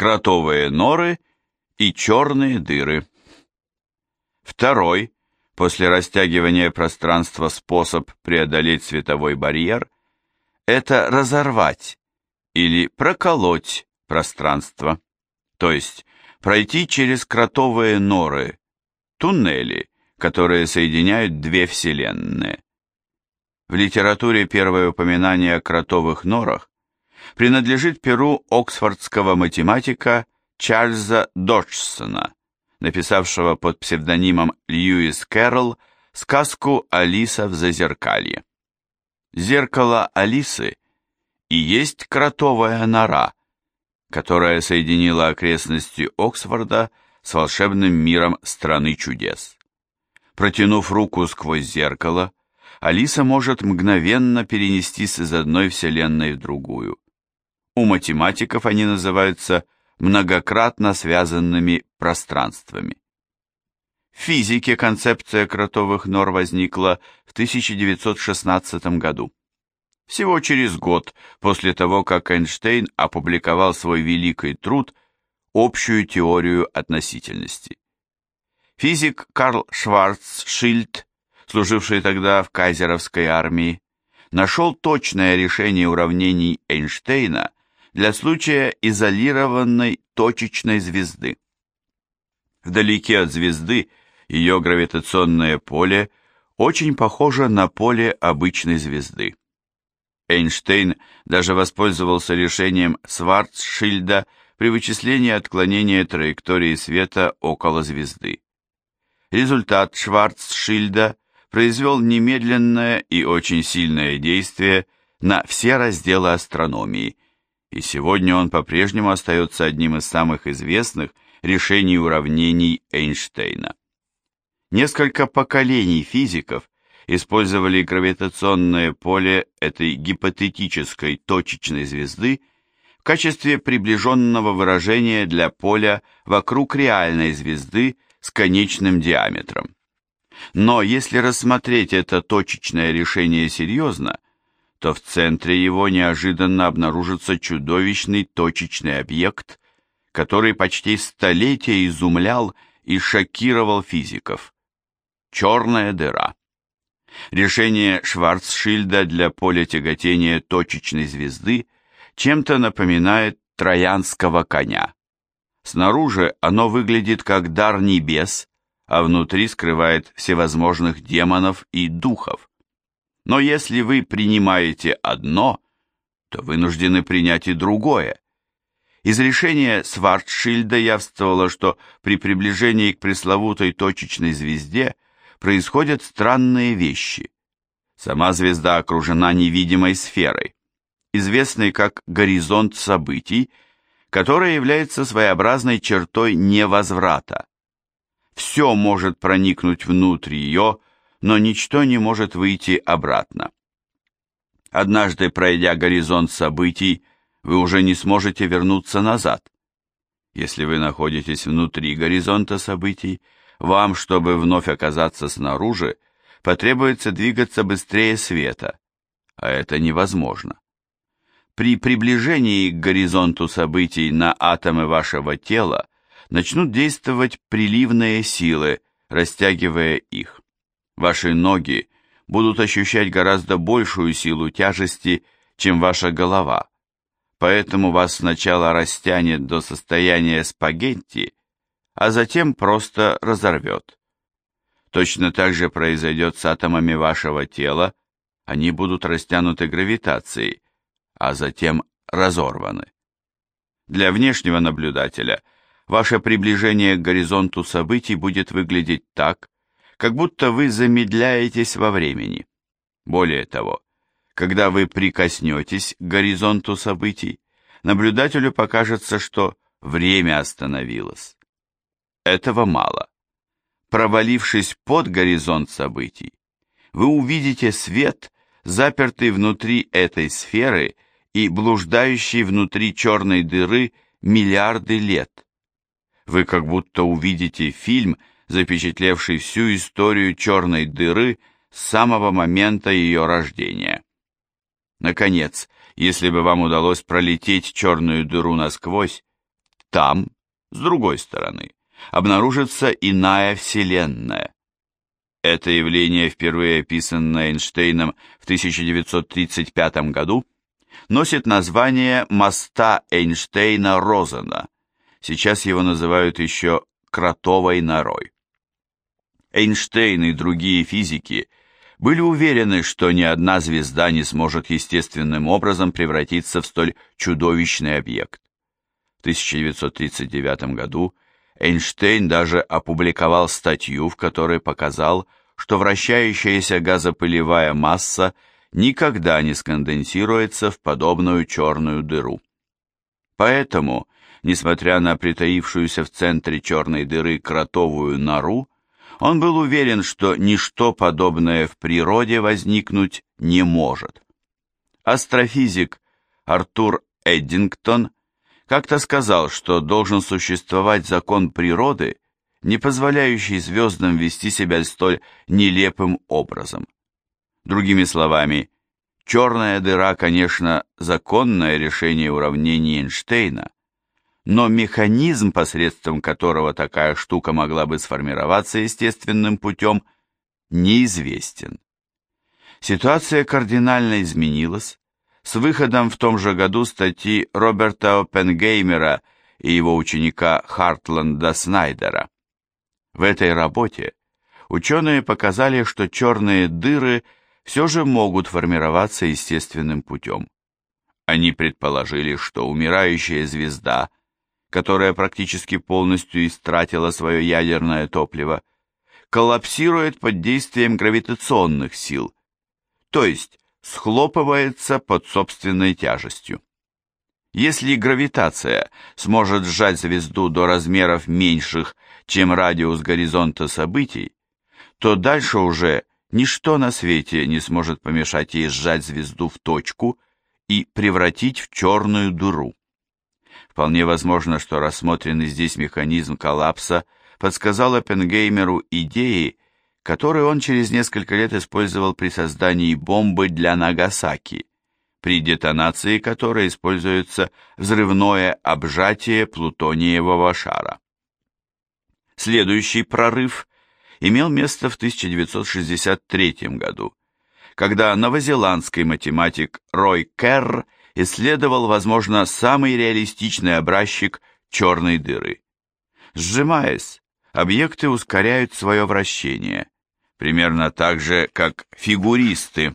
кротовые норы и черные дыры. Второй, после растягивания пространства способ преодолеть световой барьер, это разорвать или проколоть пространство, то есть пройти через кротовые норы, туннели, которые соединяют две вселенные. В литературе первое упоминание о кротовых норах принадлежит перу оксфордского математика Чарльза Доджсона, написавшего под псевдонимом Льюис Кэрролл сказку «Алиса в зазеркалье». Зеркало Алисы и есть кротовая нора, которая соединила окрестности Оксфорда с волшебным миром страны чудес. Протянув руку сквозь зеркало, Алиса может мгновенно перенестись из одной вселенной в другую. У математиков они называются многократно связанными пространствами. В физике концепция кротовых нор возникла в 1916 году. Всего через год после того, как Эйнштейн опубликовал свой великий труд «Общую теорию относительности». Физик Карл Шварцшильд, служивший тогда в кайзеровской армии, нашел точное решение уравнений Эйнштейна для случая изолированной точечной звезды. Вдалеке от звезды ее гравитационное поле очень похоже на поле обычной звезды. Эйнштейн даже воспользовался решением Сварцшильда при вычислении отклонения траектории света около звезды. Результат Шварцшильда произвел немедленное и очень сильное действие на все разделы астрономии, и сегодня он по-прежнему остается одним из самых известных решений уравнений Эйнштейна. Несколько поколений физиков использовали гравитационное поле этой гипотетической точечной звезды в качестве приближенного выражения для поля вокруг реальной звезды с конечным диаметром. Но если рассмотреть это точечное решение серьезно, то в центре его неожиданно обнаружится чудовищный точечный объект, который почти столетия изумлял и шокировал физиков. Черная дыра. Решение Шварцшильда для поля тяготения точечной звезды чем-то напоминает троянского коня. Снаружи оно выглядит как дар небес, а внутри скрывает всевозможных демонов и духов. Но если вы принимаете одно, то вынуждены принять и другое. Из решения Свартшильда явствовало, что при приближении к пресловутой точечной звезде происходят странные вещи. Сама звезда окружена невидимой сферой, известной как горизонт событий, которая является своеобразной чертой невозврата. Все может проникнуть внутрь ее, но ничто не может выйти обратно. Однажды, пройдя горизонт событий, вы уже не сможете вернуться назад. Если вы находитесь внутри горизонта событий, вам, чтобы вновь оказаться снаружи, потребуется двигаться быстрее света, а это невозможно. При приближении к горизонту событий на атомы вашего тела начнут действовать приливные силы, растягивая их. Ваши ноги будут ощущать гораздо большую силу тяжести, чем ваша голова, поэтому вас сначала растянет до состояния спагетти, а затем просто разорвет. Точно так же произойдет с атомами вашего тела, они будут растянуты гравитацией, а затем разорваны. Для внешнего наблюдателя ваше приближение к горизонту событий будет выглядеть так, как будто вы замедляетесь во времени. Более того, когда вы прикоснетесь к горизонту событий, наблюдателю покажется, что время остановилось. Этого мало. Провалившись под горизонт событий, вы увидите свет, запертый внутри этой сферы и блуждающий внутри черной дыры миллиарды лет. Вы как будто увидите фильм, запечатлевший всю историю черной дыры с самого момента ее рождения. Наконец, если бы вам удалось пролететь черную дыру насквозь, там, с другой стороны, обнаружится иная Вселенная. Это явление, впервые описанное Эйнштейном в 1935 году, носит название моста Эйнштейна-Розена. Сейчас его называют еще кротовой норой. Эйнштейн и другие физики были уверены, что ни одна звезда не сможет естественным образом превратиться в столь чудовищный объект. В 1939 году Эйнштейн даже опубликовал статью, в которой показал, что вращающаяся газопылевая масса никогда не сконденсируется в подобную черную дыру. Поэтому, несмотря на притаившуюся в центре черной дыры кротовую нору, он был уверен, что ничто подобное в природе возникнуть не может. Астрофизик Артур Эддингтон как-то сказал, что должен существовать закон природы, не позволяющий звездам вести себя столь нелепым образом. Другими словами, черная дыра, конечно, законное решение уравнений Эйнштейна, но механизм, посредством которого такая штука могла бы сформироваться естественным путем, неизвестен. Ситуация кардинально изменилась с выходом в том же году статьи Роберта Оппенгеймера и его ученика Хартланда Снайдера. В этой работе ученые показали, что черные дыры все же могут формироваться естественным путем. Они предположили, что умирающая звезда – которая практически полностью истратила свое ядерное топливо, коллапсирует под действием гравитационных сил, то есть схлопывается под собственной тяжестью. Если гравитация сможет сжать звезду до размеров меньших, чем радиус горизонта событий, то дальше уже ничто на свете не сможет помешать ей сжать звезду в точку и превратить в черную дыру. Вполне возможно, что рассмотренный здесь механизм коллапса подсказал Оппенгеймеру идеи, которые он через несколько лет использовал при создании бомбы для Нагасаки, при детонации которой используется взрывное обжатие плутониевого шара. Следующий прорыв имел место в 1963 году, когда новозеландский математик Рой Керр исследовал, возможно, самый реалистичный образчик черной дыры. Сжимаясь, объекты ускоряют свое вращение, примерно так же, как фигуристы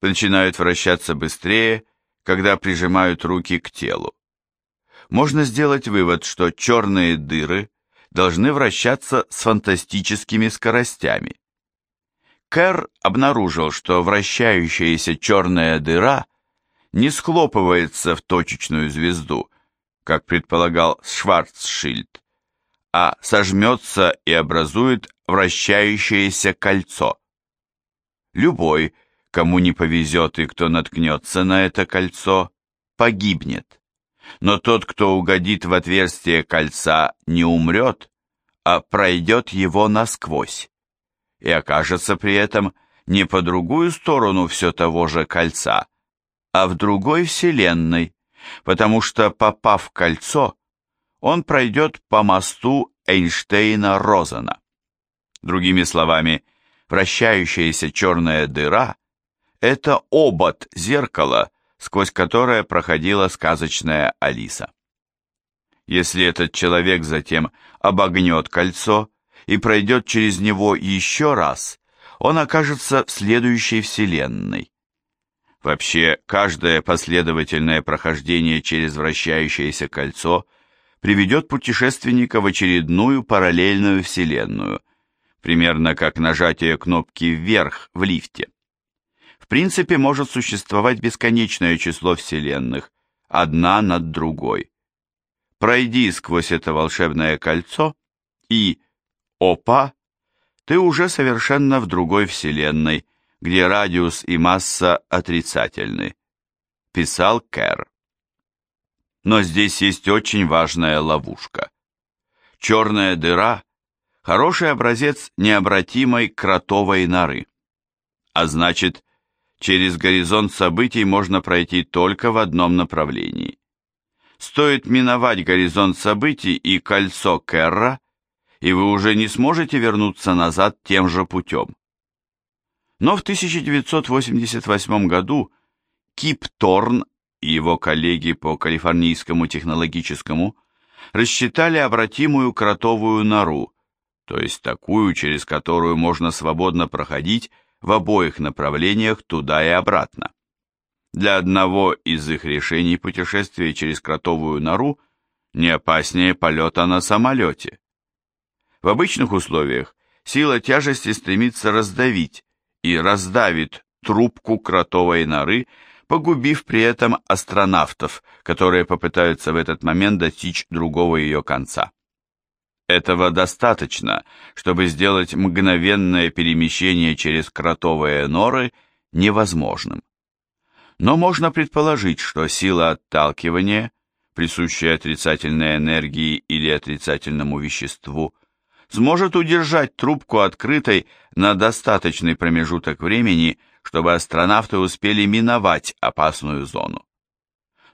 начинают вращаться быстрее, когда прижимают руки к телу. Можно сделать вывод, что черные дыры должны вращаться с фантастическими скоростями. Кэр обнаружил, что вращающаяся черная дыра – не схлопывается в точечную звезду, как предполагал Шварцшильд, а сожмется и образует вращающееся кольцо. Любой, кому не повезет и кто наткнется на это кольцо, погибнет. Но тот, кто угодит в отверстие кольца, не умрет, а пройдет его насквозь и окажется при этом не по другую сторону все того же кольца, а в другой вселенной, потому что, попав в кольцо, он пройдет по мосту Эйнштейна-Розена. Другими словами, вращающаяся черная дыра – это обод зеркала, сквозь которое проходила сказочная Алиса. Если этот человек затем обогнет кольцо и пройдет через него еще раз, он окажется в следующей вселенной. Вообще, каждое последовательное прохождение через вращающееся кольцо приведет путешественника в очередную параллельную вселенную, примерно как нажатие кнопки вверх в лифте. В принципе, может существовать бесконечное число вселенных, одна над другой. Пройди сквозь это волшебное кольцо и, опа, ты уже совершенно в другой вселенной, где радиус и масса отрицательны, писал Кэр. Но здесь есть очень важная ловушка. Черная дыра – хороший образец необратимой кротовой норы. А значит, через горизонт событий можно пройти только в одном направлении. Стоит миновать горизонт событий и кольцо Керра, и вы уже не сможете вернуться назад тем же путем. Но в 1988 году Кип Торн и его коллеги по Калифорнийскому технологическому рассчитали обратимую кротовую нору, то есть такую, через которую можно свободно проходить в обоих направлениях туда и обратно. Для одного из их решений путешествие через кротовую нору не опаснее полета на самолете. В обычных условиях сила тяжести стремится раздавить и раздавит трубку кротовой норы, погубив при этом астронавтов, которые попытаются в этот момент достичь другого ее конца. Этого достаточно, чтобы сделать мгновенное перемещение через кротовые норы невозможным. Но можно предположить, что сила отталкивания, присущая отрицательной энергии или отрицательному веществу, сможет удержать трубку открытой на достаточный промежуток времени, чтобы астронавты успели миновать опасную зону.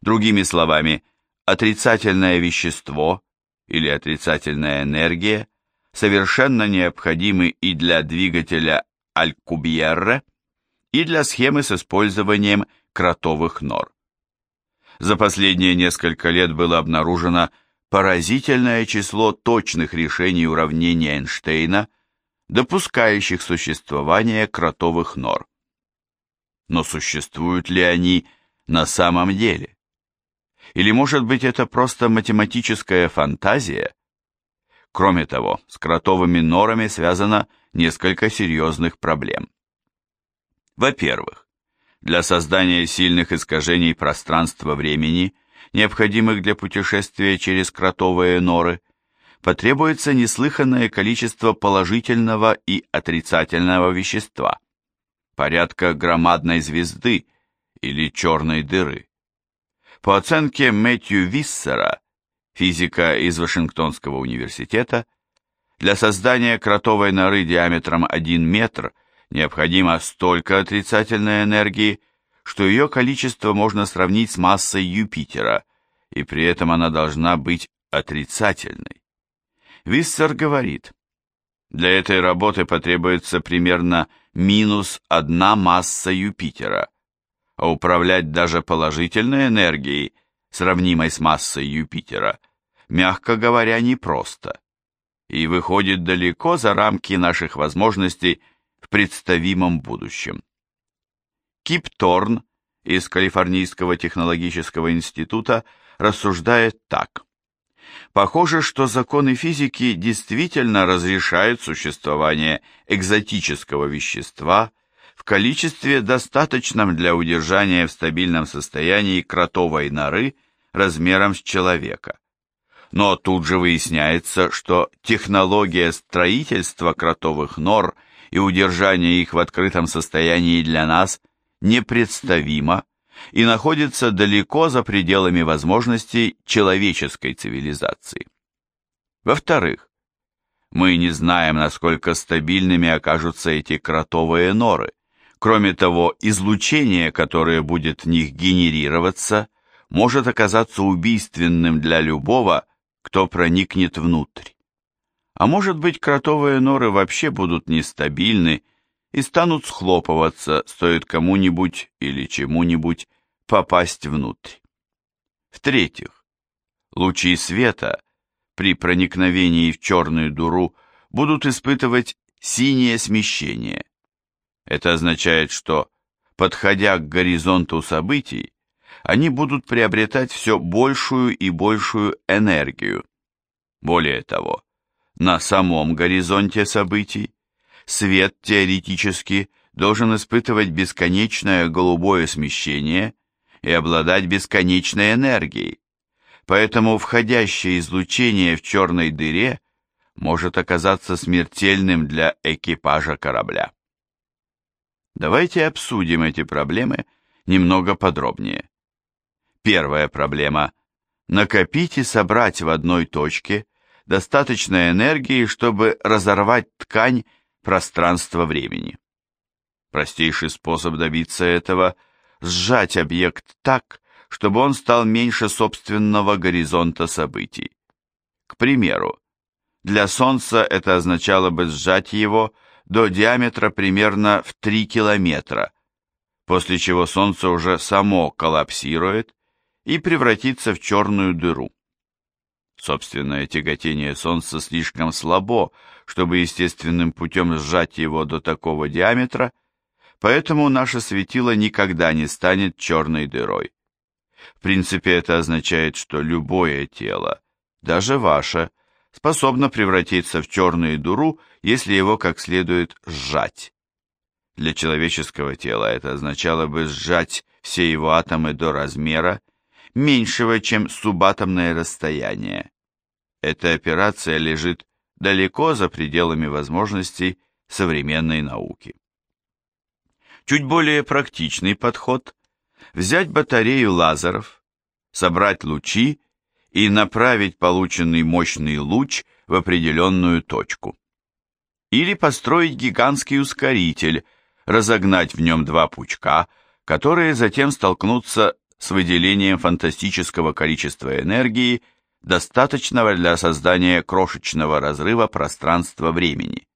Другими словами, отрицательное вещество или отрицательная энергия совершенно необходимы и для двигателя Алькубьерре, и для схемы с использованием кротовых нор. За последние несколько лет было обнаружено поразительное число точных решений уравнения Эйнштейна, допускающих существование кротовых нор. Но существуют ли они на самом деле? Или, может быть, это просто математическая фантазия? Кроме того, с кротовыми норами связано несколько серьезных проблем. Во-первых, для создания сильных искажений пространства-времени, необходимых для путешествия через кротовые норы, потребуется неслыханное количество положительного и отрицательного вещества, порядка громадной звезды или черной дыры. По оценке Мэтью Виссера, физика из Вашингтонского университета, для создания кротовой норы диаметром 1 метр необходимо столько отрицательной энергии, что ее количество можно сравнить с массой Юпитера, и при этом она должна быть отрицательной. Виссер говорит, для этой работы потребуется примерно минус одна масса Юпитера, а управлять даже положительной энергией, сравнимой с массой Юпитера, мягко говоря, непросто, и выходит далеко за рамки наших возможностей в представимом будущем. Кип Торн из Калифорнийского технологического института рассуждает так. Похоже, что законы физики действительно разрешают существование экзотического вещества, в количестве достаточном для удержания в стабильном состоянии кротовой норы размером с человека. Но тут же выясняется, что технология строительства кротовых нор и удержания их в открытом состоянии для нас непредставима и находится далеко за пределами возможностей человеческой цивилизации. Во-вторых, мы не знаем, насколько стабильными окажутся эти кротовые норы, Кроме того, излучение, которое будет в них генерироваться, может оказаться убийственным для любого, кто проникнет внутрь. А может быть, кротовые норы вообще будут нестабильны и станут схлопываться, стоит кому-нибудь или чему-нибудь попасть внутрь. В-третьих, лучи света при проникновении в черную дуру будут испытывать синее смещение, это означает, что, подходя к горизонту событий, они будут приобретать все большую и большую энергию. Более того, на самом горизонте событий свет теоретически должен испытывать бесконечное голубое смещение и обладать бесконечной энергией, поэтому входящее излучение в черной дыре может оказаться смертельным для экипажа корабля. Давайте обсудим эти проблемы немного подробнее. Первая проблема. Накопить и собрать в одной точке достаточно энергии, чтобы разорвать ткань пространства-времени. Простейший способ добиться этого – сжать объект так, чтобы он стал меньше собственного горизонта событий. К примеру, для Солнца это означало бы сжать его до диаметра примерно в 3 километра, после чего Солнце уже само коллапсирует и превратится в черную дыру. Собственное тяготение Солнца слишком слабо, чтобы естественным путем сжать его до такого диаметра, поэтому наше светило никогда не станет черной дырой. В принципе, это означает, что любое тело, даже ваше, способно превратиться в черную дыру, если его как следует сжать. Для человеческого тела это означало бы сжать все его атомы до размера, меньшего, чем субатомное расстояние. Эта операция лежит далеко за пределами возможностей современной науки. Чуть более практичный подход – взять батарею лазеров, собрать лучи и направить полученный мощный луч в определенную точку. Или построить гигантский ускоритель, разогнать в нем два пучка, которые затем столкнутся с выделением фантастического количества энергии, достаточного для создания крошечного разрыва пространства-времени.